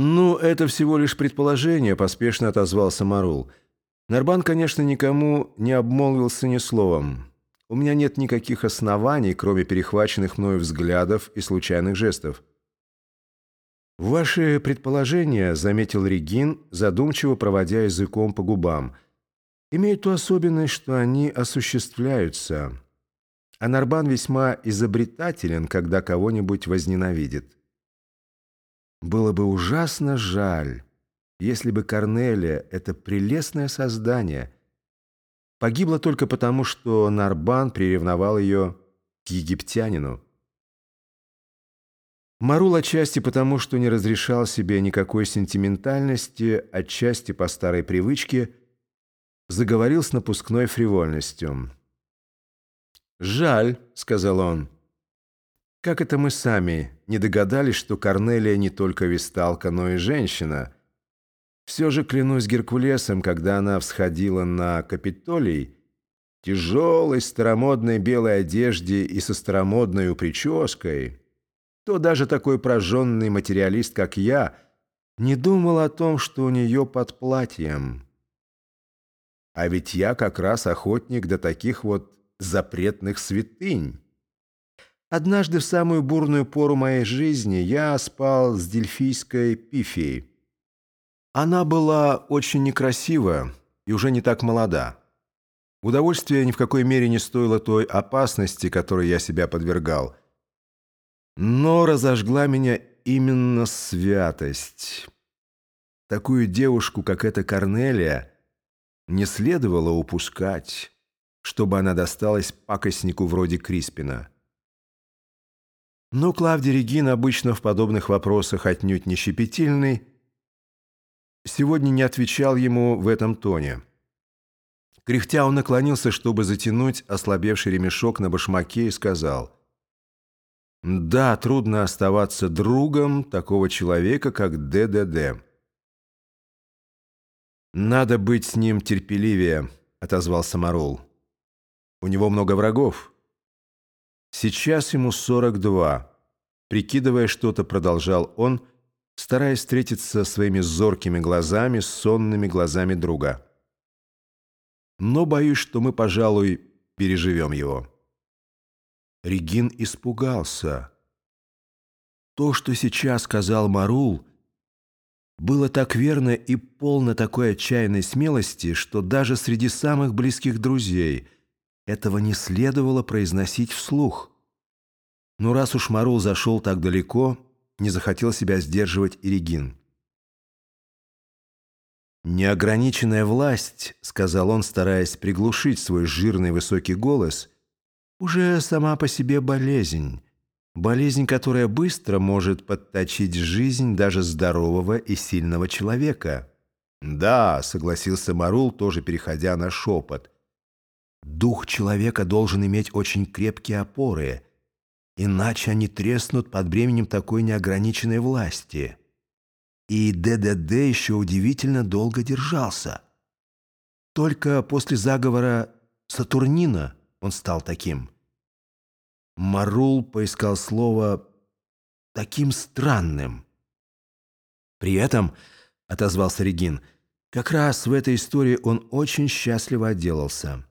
«Ну, это всего лишь предположение», — поспешно отозвался Марул. Нарбан, конечно, никому не обмолвился ни словом. У меня нет никаких оснований, кроме перехваченных мною взглядов и случайных жестов. «Ваши предположения», — заметил Регин, задумчиво проводя языком по губам, «имеют ту особенность, что они осуществляются. А Нарбан весьма изобретателен, когда кого-нибудь возненавидит. Было бы ужасно жаль, если бы Корнелия, это прелестное создание, погибла только потому, что Нарбан приревновал ее к египтянину. Марул отчасти потому, что не разрешал себе никакой сентиментальности, отчасти по старой привычке, заговорил с напускной фривольностью. «Жаль», — сказал он, — как это мы сами не догадались, что Корнелия не только висталка, но и женщина? Все же, клянусь Геркулесом, когда она всходила на Капитолий, тяжелой старомодной белой одежде и со старомодной прической, то даже такой прожженный материалист, как я, не думал о том, что у нее под платьем. А ведь я как раз охотник до таких вот запретных святынь. Однажды в самую бурную пору моей жизни я спал с дельфийской пифией. Она была очень некрасива и уже не так молода. Удовольствие ни в какой мере не стоило той опасности, которой я себя подвергал. Но разожгла меня именно святость. Такую девушку, как эта Корнелия, не следовало упускать, чтобы она досталась пакостнику вроде Криспина. Но Клавдий Регин, обычно в подобных вопросах отнюдь не щепетильный, сегодня не отвечал ему в этом тоне. Кряхтя он наклонился, чтобы затянуть ослабевший ремешок на башмаке и сказал, «Да, трудно оставаться другом такого человека, как ДДД». «Надо быть с ним терпеливее», — отозвался Марул. «У него много врагов». Сейчас ему 42. Прикидывая что-то, продолжал он, стараясь встретиться своими зоркими глазами с сонными глазами друга. Но боюсь, что мы, пожалуй, переживем его. Регин испугался. То, что сейчас сказал Марул, было так верно и полно такой отчаянной смелости, что даже среди самых близких друзей – этого не следовало произносить вслух. Но раз уж Марул зашел так далеко, не захотел себя сдерживать и Регин. «Неограниченная власть», — сказал он, стараясь приглушить свой жирный высокий голос, «уже сама по себе болезнь, болезнь, которая быстро может подточить жизнь даже здорового и сильного человека». «Да», — согласился Марул, тоже переходя на шепот — Дух человека должен иметь очень крепкие опоры, иначе они треснут под бременем такой неограниченной власти. И ДДД еще удивительно долго держался. Только после заговора Сатурнина он стал таким. Марул поискал слово «таким странным». При этом, — отозвался Регин, — как раз в этой истории он очень счастливо отделался.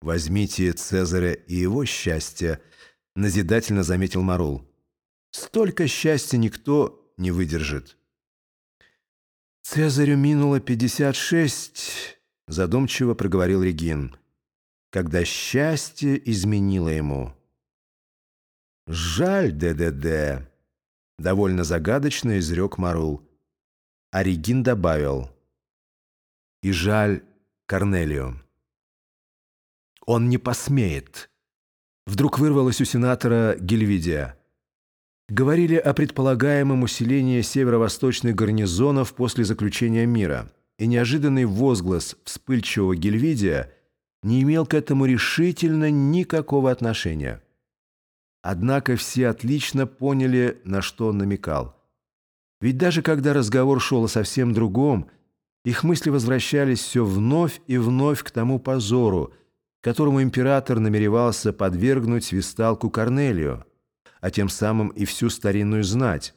«Возьмите Цезаря и его счастье», — назидательно заметил Марул. «Столько счастья никто не выдержит». «Цезарю минуло пятьдесят шесть», — задумчиво проговорил Регин, «когда счастье изменило ему». «Жаль, ДДД», — довольно загадочно изрек Марул. А Регин добавил, «И жаль Корнелию». Он не посмеет. Вдруг вырвалось у сенатора Гельвидия. Говорили о предполагаемом усилении северо-восточных гарнизонов после заключения мира, и неожиданный возглас вспыльчивого Гельвидия не имел к этому решительно никакого отношения. Однако все отлично поняли, на что он намекал. Ведь даже когда разговор шел о совсем другом, их мысли возвращались все вновь и вновь к тому позору, которому император намеревался подвергнуть свисталку Корнелию, а тем самым и всю старинную знать.